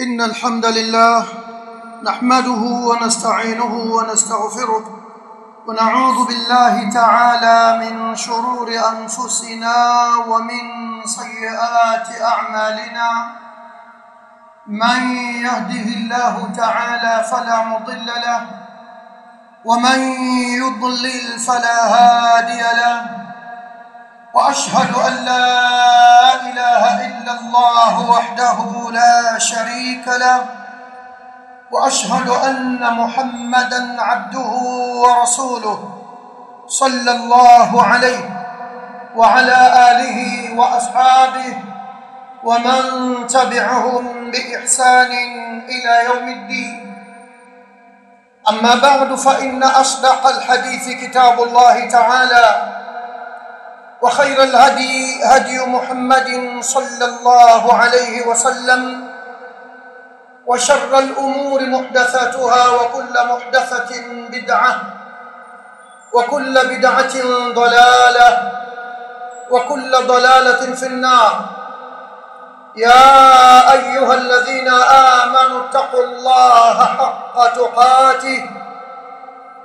إن الحمد لله نحمده ونستعينه ونستغفره ونعوذ بالله تعالى من شرور أنفسنا ومن سيئات أعمالنا. من يهده الله تعالى فلا مضل له ومن يضلل فلا هادي له. وأشهد أن لا إله إلا الله وحده لا شريك له وأشهد أن محمدا عبده ورسوله صلى الله عليه وعلى آله وأصحابه ومن تبعهم بإحسان إلى يوم الدين. أما بعد فإن أصدق الحديث كتاب الله تعالى وخير الهدي هدي محمد صلى الله عليه وسلم وشر الأمور محدثاتها وكل محدثة بدعة وكل بدعة ضلالة وكل ضلالة في النار. يا أيها الذين آمنوا اتقوا الله حق تقاته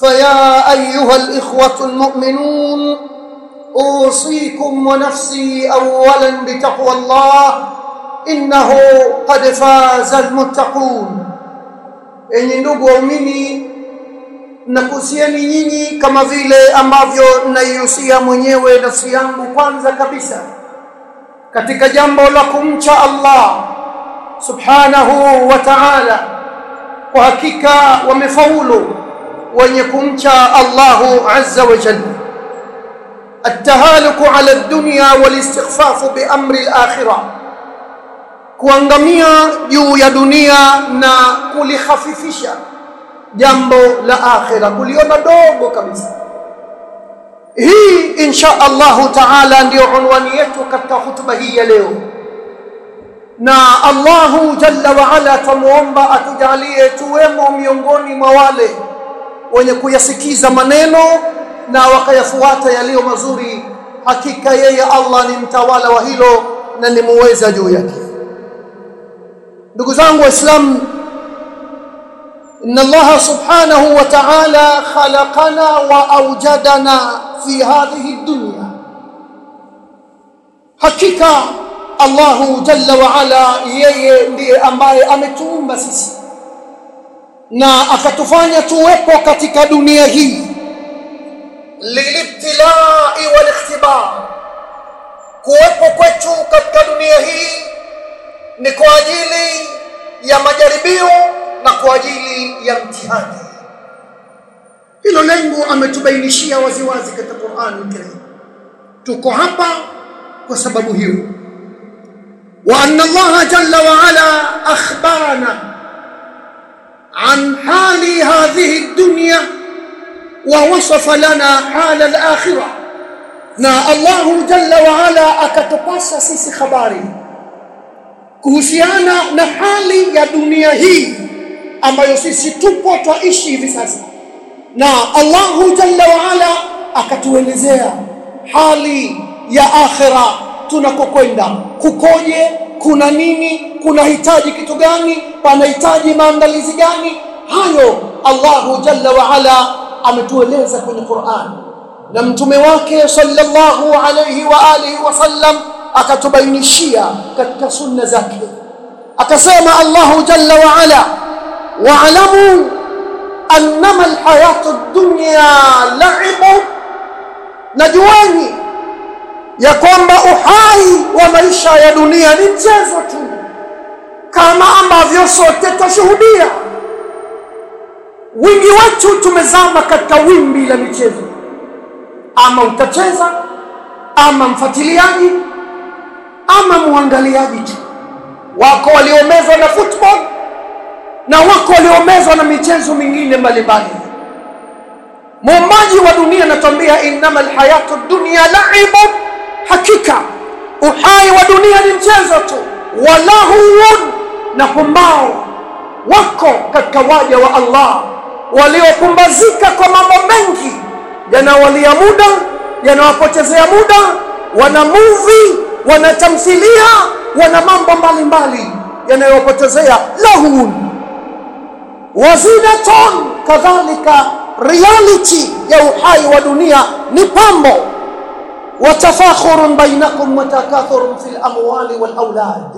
فيا ايها الاخوه المؤمنون اوصيكم ونفسي اولا بتقوى الله انه قد فاز المتقون enyi ndugu waumini nakuhusieni nyinyi kama vile ambavyo naihusia mwenyewe nafsi yangu kwanza kabisa katika jambo la kumcha allah subhanahu wa ta'ala kwa hakika wamefaulu wenye kumcha Allahu azza wa jalla التهالك على الدنيا والاستخفاف بأمر الآخرة kuangamia juu ya dunia na kulihafifisha jambo la akhira kuliona dogo kabisa hii insha Allahu taala ndiyo unwani yetu katika hutuba hii ya leo na Allahu jalla wa ala tumuomba atujalie tuwemo miongoni mwa wale wenye kuyasikiza maneno na wakayafuata yaliyo mazuri hakika yeye Allah ni mtawala wa hilo na ni muweza juu yake. Ndugu zangu waislamu inna Allaha subhanahu wa ta'ala khalaqana wa awjadana fi hadhihi dunya. Hakika Allahu jalla wa ala yeye ndiye ambaye ametuumba sisi na akatufanya tuwepo katika dunia hii. Lilibtilai walikhtibar. Kuwepo kwetu katika dunia hii ni kwa ajili ya majaribio na kwa ajili ya mtihani. Hilo lengo ametubainishia waziwazi katika Qur'ani al-Karim. Tuko hapa kwa sababu hiyo. Wa anna Allah jalla wa ala akhbarana عن حال هذه الدنيا ووصف لنا حال الآخرة na Allahu jalla wa ala akatupasa sisi habari kuhusiana na hali ya dunia hii ambayo sisi tupo twaishi hivi sasa na Allahu jalla wa ala akatuelezea hali ya akhira tunakokwenda kukoje Kuna nini kunahitaji kitu gani panahitaji maandalizi gani? Hayo Allahu jalla wa ala ametueleza kwenye Qur'an. Na mtume wake sallallahu alayhi wa alihi wasallam akatubainishia katika sunna zake. Akasema Allahu jalla wa ala wa'lamu annama alhayatu ad-dunya la'ibun na jueni ya kwamba uhai wa maisha ya dunia ni mchezo tu kama ambavyo sote twashuhudia. Wingi wetu tumezama katika wimbi la michezo. Ama utacheza ama mfuatiliaji ama muangaliaji tu. Wako waliomezwa na football na wako waliomezwa na michezo mingine mbalimbali. Muumbaji wa dunia anatuambia innama alhayatu dunya laibun hakika uhai wa dunia ni mchezo tu. Walahuun na pumbao wako katika waja wa Allah. Waliopumbazika kwa mambo mengi yanawalia muda yanawapotezea muda wana muvi, wana tamthilia wana mambo mbalimbali yanayopotezea. Lahun wazinaton kadhalika. Reality ya uhai wa dunia ni pambo watafakhurun bainakum watakathurun fil amwali wal aulad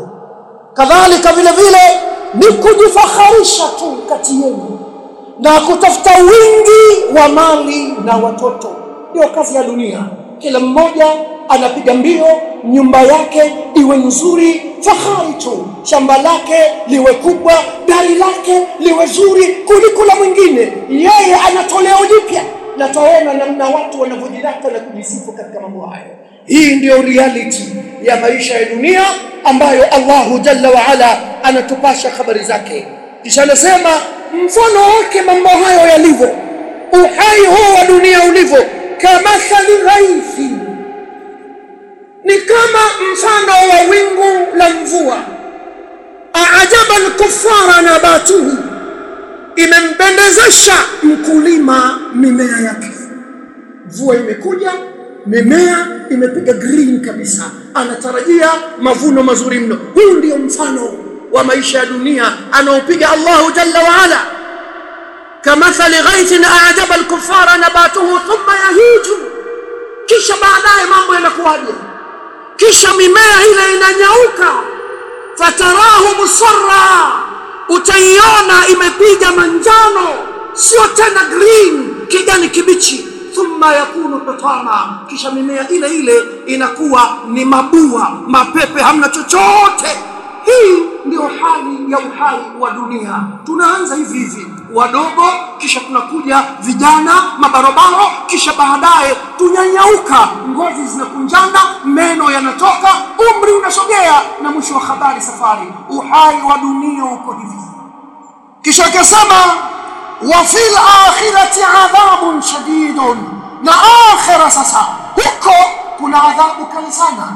kadhalika vile vile ni kujifakharisha tu kati yenu na kutafuta wingi wa mali na watoto. Ndio kazi ya dunia. Kila mmoja anapiga mbio nyumba yake iwe nzuri fahari tu. Shamba lake liwe kubwa dari lake liwe zuri kuliko la mwingine. Yeye anatolea jipya na taona namna watu wanavyojirata na kujisifu katika mambo hayo. Hii ndiyo reality ya maisha ya dunia ambayo Allahu jalla wa ala anatupasha habari zake. Kisha anasema mfano wake mambo hayo yalivyo. Uhai huu wa dunia ulivyo kamathali ghaithi ni kama mfano wa wingu la mvua. Aajaba alkufara nabatuhu imempendezesha. Mkulima mimea yake. Mvua imekuja mimea imepiga green kabisa. Anatarajia mavuno mazuri mno. Huu ndio mfano wa maisha ya dunia anaopiga Allahu jalla waala, kamathali ghaithin aajaba alkufara nabatuhu thumma yahiju. Kisha baadaye mambo yanakuwaje? Kisha mimea ile inanyauka. Fatarahu musarra utaiona imepiga manjano sio tena green kijani kibichi. Thumma yakunu tutama, kisha mimea ile ile inakuwa ni mabua mapepe hamna chochote. Hii ndio hali ya uhai wa dunia. Tunaanza hivi hivi wadogo kisha tunakuja vijana mabarobaro kisha baadaye tunyanyauka ngozi zinakunjana meno yanatoka umri unasogea na mwisho wa habari safari. Uhai wa dunia uko hivi. Kisha akasema wa fil akhirati adhabun shadidun. Na akhira sasa huko kuna adhabu kali sana.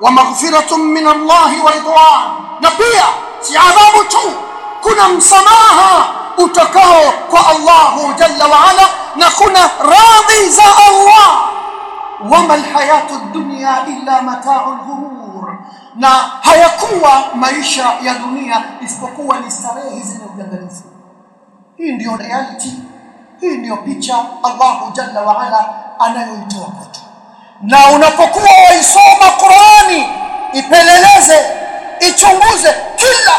Wa maghfiratun min Allahi wa ridwan. Na pia si adhabu tu kuna msamaha utokao kwa Allahu jalla wa ala na kuna radhi za Allah. Wama lhayatu dunya illa matau lghurur, na hayakuwa maisha ya dunia isipokuwa ni starehe zenye udanganyifu hii ndiyo reality hii ndiyo picha Allahu jalla wa ala anayoitoa kwetu. Na unapokuwa waisoma Qurani ipeleleze ichunguze kila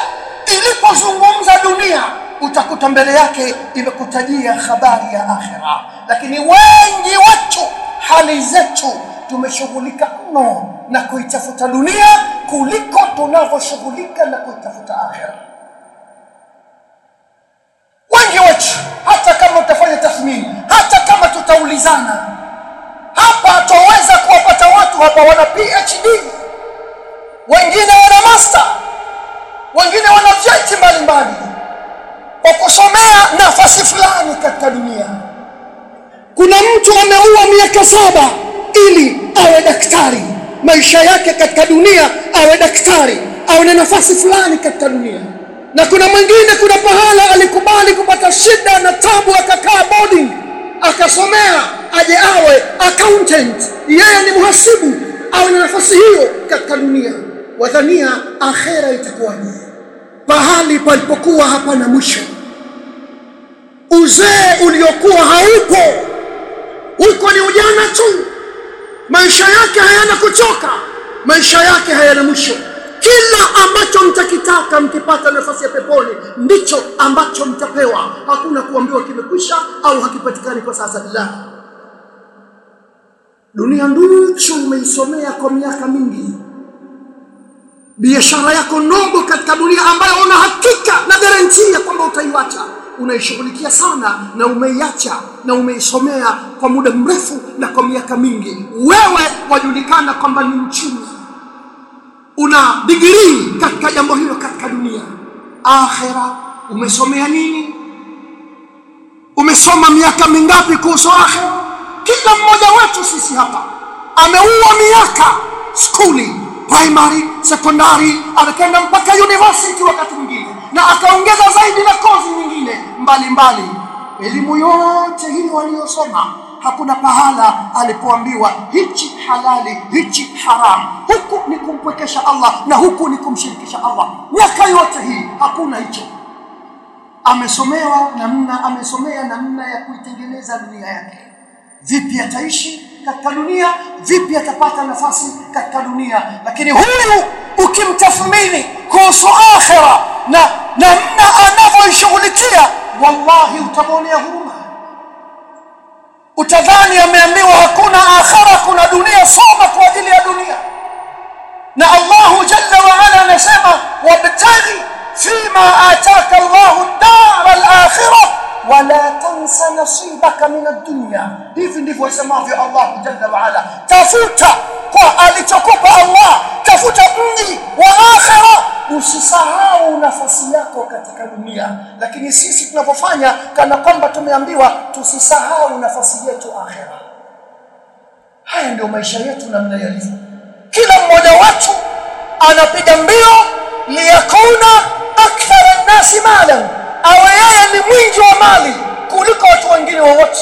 ilipozungumza dunia utakuta mbele yake imekutajia habari ya akhira. Lakini wengi wetu hali zetu tumeshughulika mno na kuitafuta dunia kuliko tunavyoshughulika na kuitafuta akhira. Wengi wetu hata kama utafanya tathmini hata kama tutaulizana hapa twaweza kuwapata watu hapa wana phd wengine wana master. Wengine wana vyeti mbalimbali kwa kusomea nafasi fulani katika dunia. Kuna mtu ameua miaka saba ili awe daktari. Maisha yake katika dunia awe daktari awe na nafasi fulani katika dunia. Na kuna mwingine kuna pahala alikubali kupata shida na tabu akakaa boarding akasomea aje awe accountant. Yeye ni mhasibu awe na nafasi hiyo katika dunia. Wadhania akhera itakuwa itakuwaje? Pahali palipokuwa hapana mwisho uzee uliokuwa haupo. Uko ni ujana tu. Maisha yake hayana kuchoka. Maisha yake hayana mwisho. Kila ambacho mtakitaka mkipata nafasi ya peponi ndicho ambacho mtapewa. Hakuna kuambiwa kimekwisha au hakipatikani kwa sasa la dunia nduchu umeisomea kwa miaka mingi. Biashara yako ndogo katika dunia ambayo una hakika na garantia kwamba utaiacha unaishughulikia sana na umeiacha na umeisomea kwa muda mrefu na kwa miaka mingi. Wewe wajulikana kwamba ni mchumi una digirii katika jambo hilo katika dunia. Akhira umesomea nini? Umesoma miaka mingapi kuhusu akhira kila mmoja wetu sisi hapa ameua miaka skuli primary sekondari anakenda mpaka university wakati mwingine na akaongeza zaidi na kozi nyingine mbalimbali elimu yote hii waliyosoma hakuna pahala alipoambiwa hichi halali hichi haram. Huku ni kumpwekesha allah na huku ni kumshirikisha allah. Miaka yote hii hakuna hicho. Amesomewa namna amesomea namna ya kuitengeneza dunia yake vipi ataishi katika dunia? Vipi atapata nafasi katika dunia? Lakini huyu ukimtathmini kuhusu akhira na namna anavyoishughulikia wallahi utamwonea huruma. Utadhani ameambiwa hakuna akhira kuna dunia soma kwa ajili ya dunia. Na allahu jalla waala anasema wabtaghi fima ataka llahu dara alakhirah wala tansa nasibaka min ad-dunya. Hivi ndivyo asemavyo Allah jalla wa ala. Tafuta kwa alichokupa Allah. Tafuta mji wa akhira usisahau nafasi yako katika dunia. Lakini sisi tunapofanya kana kwamba tumeambiwa tusisahau nafasi yetu akhira haya ndio maisha yetu namna yalivyo. Kila mmoja wetu anapiga mbio liyakuna akthara nasi malan awe yeye ni mwingi wa mali kuliko watu wengine wowote.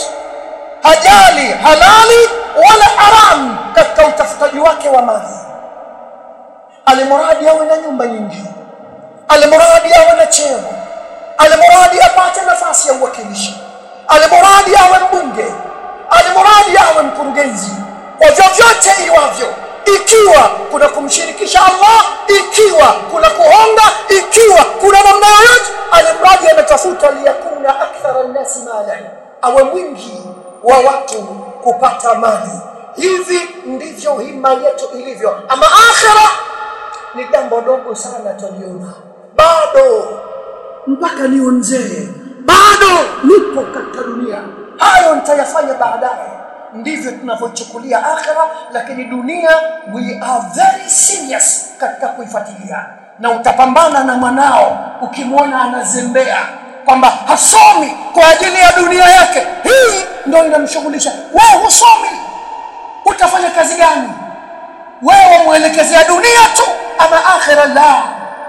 Hajali halali wala haram katika utafutaji wake wa mali. Alimuradi awe na nyumba nyingi. Alimuradi awe na cheo. Alimuradi apate nafasi ya uwakilishi. Alimuradi awe mbunge. Alimuradi awe mkurugenzi. Kwa vyovyote iwavyo ikiwa kuna kumshirikisha Allah ikiwa kuna kuhonga ikiwa kuna namna yoyote anatafuta liyakuna akthara nnasi malan. Awe mwingi wa watu kupata mali. Hivi ndivyo hima yetu ilivyo. Ama akhira ni jambo dogo sana twaliona, bado. Mpaka niwe mzee. Bado nipo katika dunia. Hayo nitayafanya baadaye. Ndivyo tunavyochukulia akhira lakini dunia we are very serious katika kuifuatilia. Na utapambana na mwanao. Ukimwona anazembea kwamba hasomi kwa ajili ya dunia yake hii ndio inamshughulisha wewe husomi utafanya kazi gani wewe mwelekezea dunia tu ama akhira la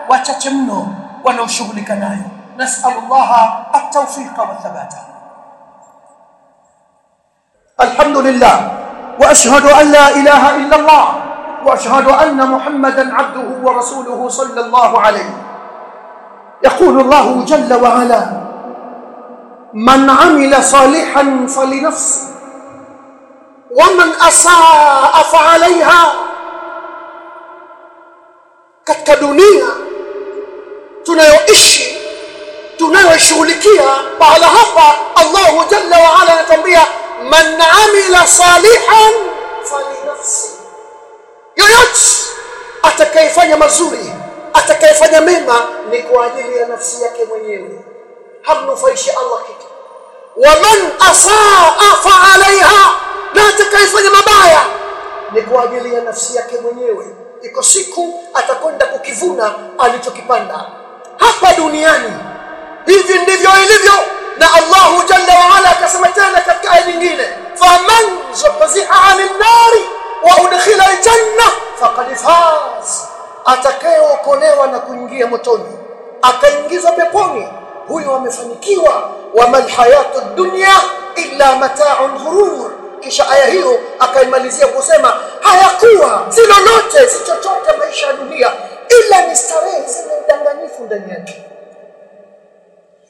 wachache mno wanaoshughulika nayo nasalu llaha altawfiqa wathabata الحمد لله واشهد ان لا اله الا الله واشهد ان محمدا عبده ورسوله صلى الله عليه يقول الله جل وعلا من عمل صالحا فلنفسه ومن اساء فعليها katika dunia tunayoishi tunayoshughulikia pahala hapa Allahu jalla wa ala anatuambia man amila salihan falinafsi yoyote atakayefanya mazuri atakayefanya mema ni kwa ajili ya nafsi yake mwenyewe. Hamnufaishi Allah kitu. Waman asaa fa alaiha na atakayefanya mabaya ni kwa ajili ya nafsi yake mwenyewe. Iko siku atakwenda kukivuna alichokipanda. Hapa duniani hivi ndivyo ilivyo na Allahu jalla wa ala akasema tena katika aya nyingine faman zuhziha anin nari wa udkhila aljanna faqad faz atakayeokolewa na kuingia motoni akaingizwa peponi huyo amefanikiwa. Wamal hayatu dunya illa mata'un ghurur. Kisha aya hiyo akaimalizia kusema hayakuwa si lolote si chochote maisha ya dunia ila ni starehe zenye udanganyifu ndani yake.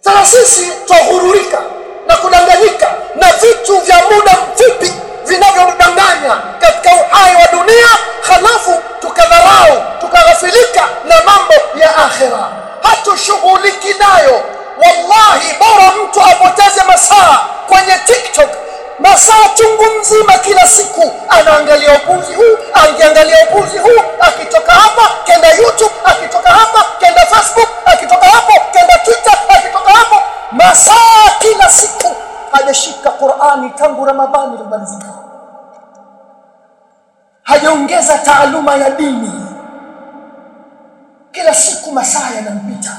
Sasa sisi twahururika na kudanganyika na vitu vya muda mfupi vinavyodanganya katika uhai wa dunia halafu tukadharau tukaghafilika na mambo ya akhira hatushughuliki nayo. Wallahi bora mtu apoteze masaa kwenye tiktok. Masaa chungu mzima kila siku. Anaangalia upuzi huu akiangalia upuzi huu akitoka hapa kenda youtube akitoka hapa kenda facebook akitoka hapo kenda twitter akitoka hapo. Masaa hajashika qurani tangu ramadhani limalizika hajaongeza taaluma ya dini. Kila siku masaa yanampita.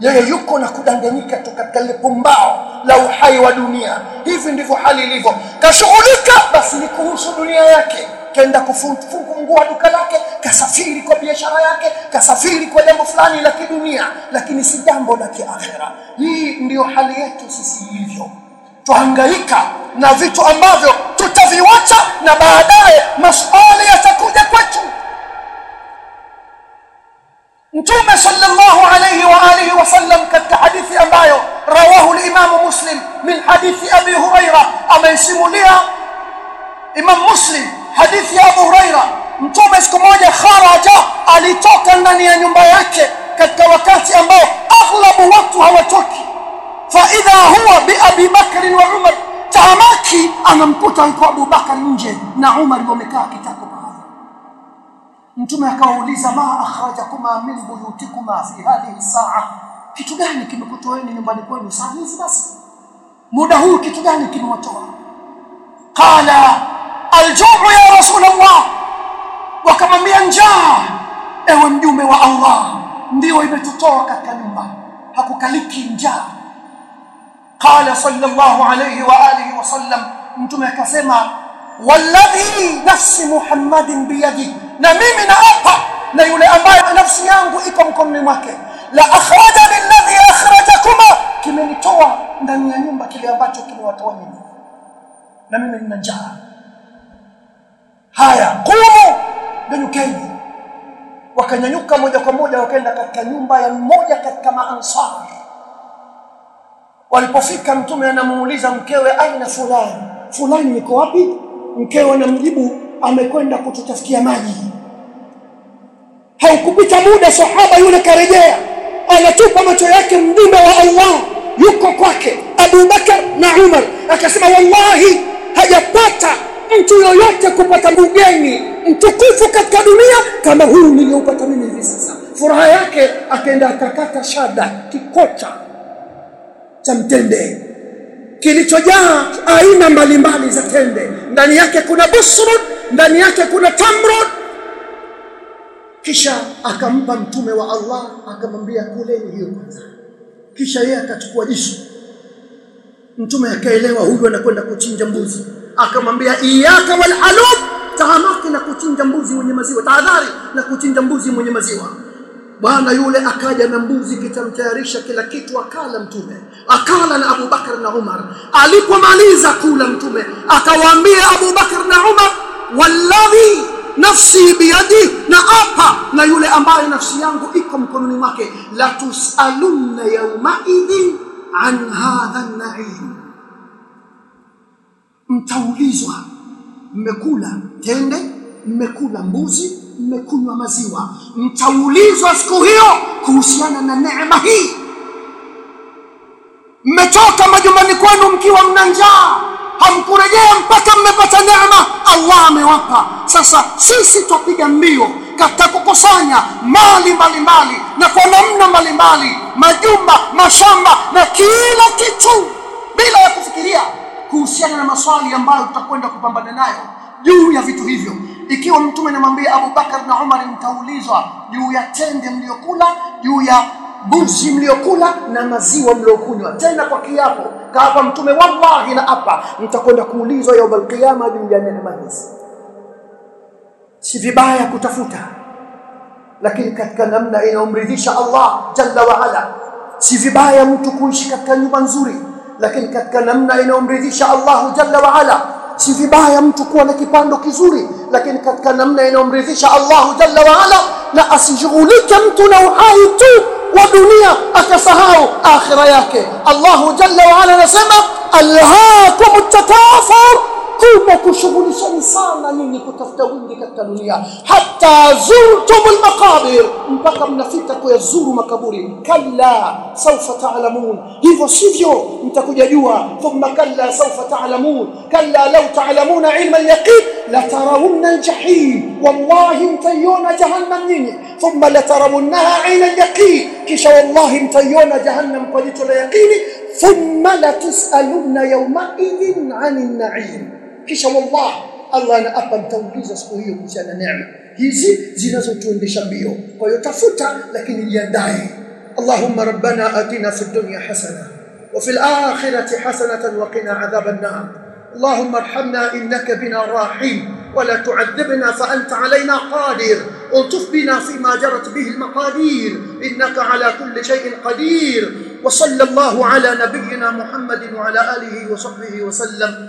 Yeye yuko na kudanganyika tu katika lile pumbao la uhai wa dunia. Hivi ndivyo hali ilivyo. Kashughulika basi ni kuhusu dunia yake. Kaenda kufungua duka lake kasafiri kwa biashara yake kasafiri kwa jambo fulani la kidunia lakini si jambo la kiakhera. hii ndiyo hali yetu sisi ilivyo tuhangaika na vitu ambavyo tutaviwacha na baadaye masuala yatakuja kwetu. Mtume sallallahu alayhi wa alihi wasallam katika hadithi ambayo rawahu limamu muslim min hadithi abi huraira ameisimulia. Imam muslim hadithi ya abu huraira mtume siku moja kharaja alitoka ndani ya nyumba yake katika wakati ambao aghlabu watu hawatoki faidha huwa biabi bakrin wa umar tahamaki anamkuta yuko abubakar nje na umar wamekaa kitako mahali mtume akawauliza ma akhrajakuma min buyutikuma fi hadhihi saa? Kitu gani kimekutoeni nyumbani kwenu saa hizi basi? Muda huu kitu gani kimewatoa? Qala aljuu ya rasul allah wakamwambia njaa ewe mjume wa allah ndio imetutoa katika nyumba. Hakukaliki njaa qala sallallahu alayhi wa alihi wasallam mtume akasema walladhi nafsi muhammadin biyadi. Na mimi naapa na yule ambaye nafsi yangu iko mkononi mwake. La akhrajani alladhi akhrajakuma. Kimenitoa ndani ya nyumba kile ambacho kimewatoa nyinyi na mimi nina njaa. Haya qumu nyanyukeni. Wakanyanyuka moja kwa moja wakaenda katika nyumba ya mmoja katika maansari walipofika mtume anamuuliza mkewe aina fulani? Fulani yuko wapi? Mkewe anamjibu amekwenda kututafutia maji. Haukupita muda sahaba yule karejea anatupa macho yake mjumbe wa Allah yuko kwake Abu Bakar na Umar. Akasema wallahi hajapata mtu yoyote kupata mgeni mtukufu katika dunia kama huyu niliopata mimi hivi sasa. Furaha yake akaenda akakata shada kikocha cha mtende. Kilichojaa aina mbalimbali za tende. Ndani yake kuna busrud, ndani yake kuna tamrun. Kisha akampa mtume wa Allah akamwambia kuleni hiyo kwanza. Kisha yeye akachukua jisu mtume akaelewa huyu anakwenda kuchinja mbuzi. Akamwambia iyaka wal alub, tahamaki na kuchinja mbuzi mwenye maziwa. Tahadhari na kuchinja mbuzi mwenye maziwa bwana yule akaja na mbuzi kitamtayarisha kila kitu akala mtume. Akala na Abu Bakar na Umar. Alipomaliza kula mtume akawaambia Abu Bakar na Umar walladhi nafsi biyadi na apa na yule ambaye nafsi yangu iko mkononi mwake la tusalunna yaumaidhin an hadha naim mtaulizwa mmekula tende? Mmekula mbuzi mmekunywa maziwa. Mtaulizwa siku hiyo kuhusiana na neema hii. Mmetoka majumbani kwenu mkiwa mna njaa. Hamkurejea mpaka mmepata neema. Allah amewapa. Sasa sisi twapiga mbio katika kukusanya mali mbalimbali na kwa namna mbalimbali majumba mashamba na kila kitu bila ya kufikiria kuhusiana na maswali ambayo tutakwenda kupambana nayo juu ya vitu hivyo ikiwa mtume anamwambia Abubakar na Umar mtaulizwa juu ya tende mliokula juu ya buzi mliokula na maziwa mliokunywa. Tena kwa kiapo kaapa mtume wallahi na apa mtakwenda kuulizwa yaum alqiyama juu ya neema hizi. Si vibaya kutafuta lakini katika namna inayomridhisha Allah jalla wa ala si vibaya mtu kuishi katika nyumba nzuri lakini katika namna inayomridhisha Allah jalla wa ala si vibaya mtu kuwa na kipando kizuri lakini katika namna inayomridhisha Allahu jalla waala, na asishughulike mtu na uhai tu wa dunia akasahau akhira yake. Allahu jalla waala anasema alhaakum takathur kuna kushughulishani sana nyinyi kutafuta wingi katika dunia hata zurtum almaqabir mpaka mnafika kuyazuru makaburi kalla sawfa ta'lamun hivyo sivyo mtakuja jua thumma kalla sawfa ta'lamun kalla law ta'lamuna ilma al-yaqin la tarawunna al-jahim wallahi mtaiona jahannam nyinyi thumma la tarawunnaha 'ayna al-yaqin kisha wallahi mtaiona jahannam kwa jicho la yaqini thumma la tus'alunna yawma idhin 'anil na'im kisha wallah Allah anaapa mtauliza siku hiyo kuhusiana na neema hizi zinazotuendesha mbio kwa hiyo tafuta lakini jiandae Allahumma rabbana atina fid dunya hasana wa fil akhirati hasanatan wa qina adhaban nar اللهم ارحمنا انك بنا راحم ولا تعذبنا فانت علينا قادر الطف بنا فيما جرت به المقادير انك على كل شيء قدير وصلى الله على نبينا محمد وعلى اله وصحبه وسلم